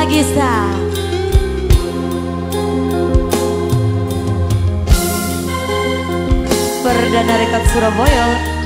Agista Perdana Rekod Surabaya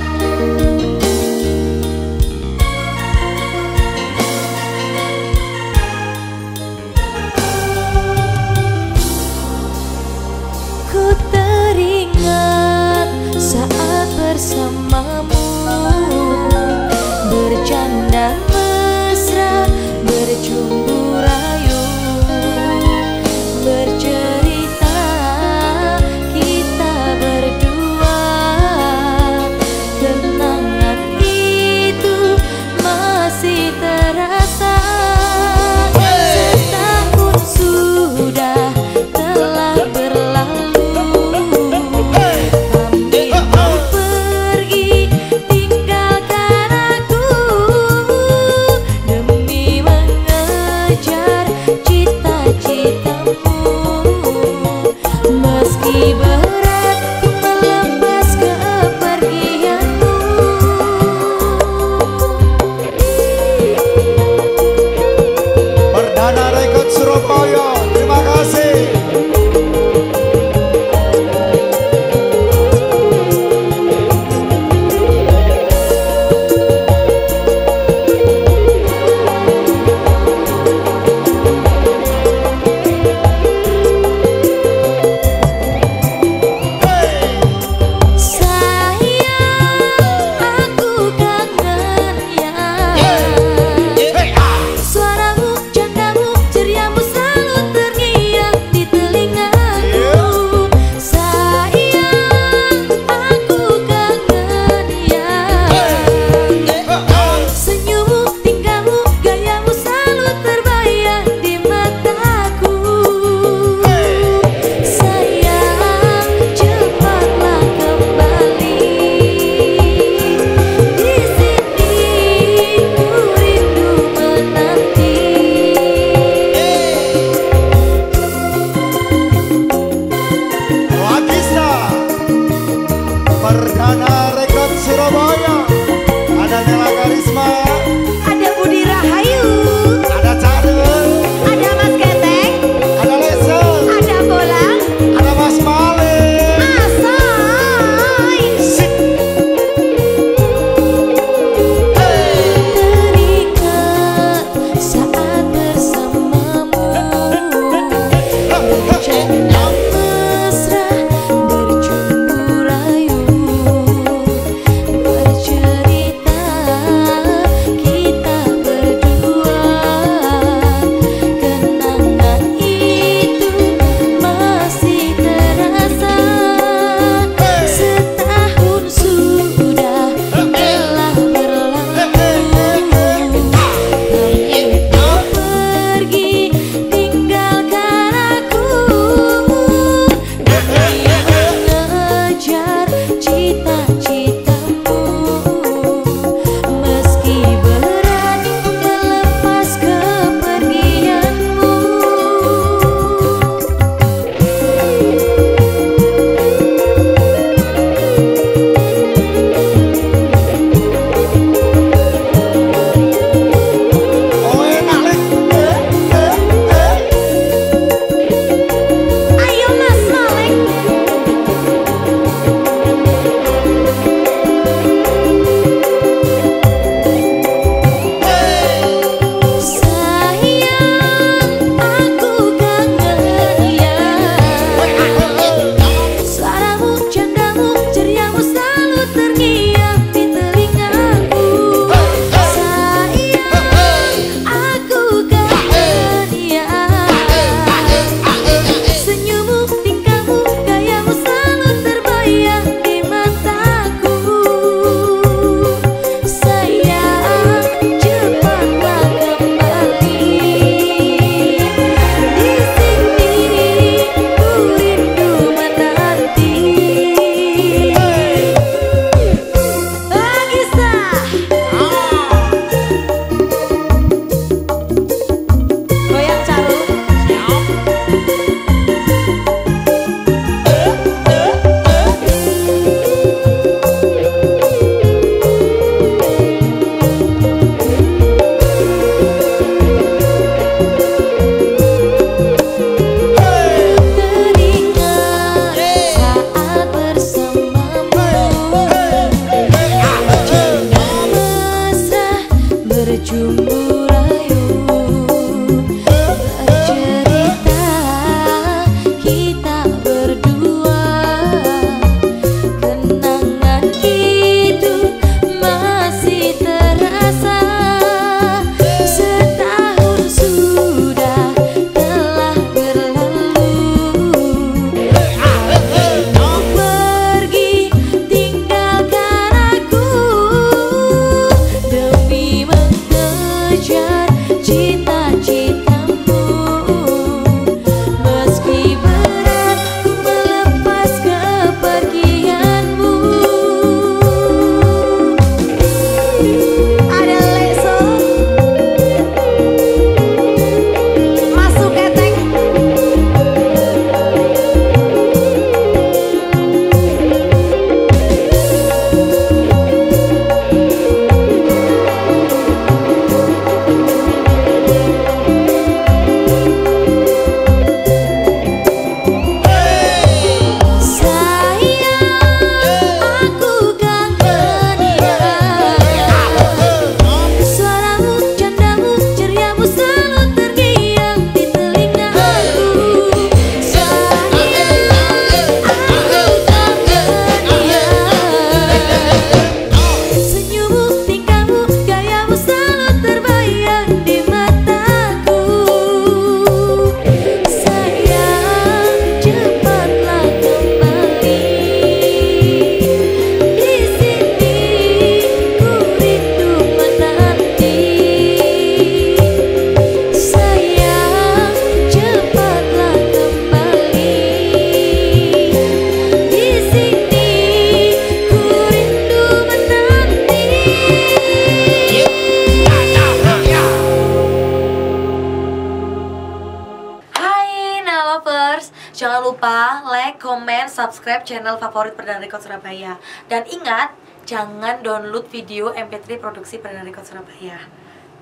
Jangan lupa like, comment, subscribe channel favorit Perdana Record Surabaya. Dan ingat, jangan download video MP3 produksi Perdana Record Surabaya.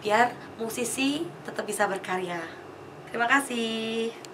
Biar musisi tetap bisa berkarya. Terima kasih.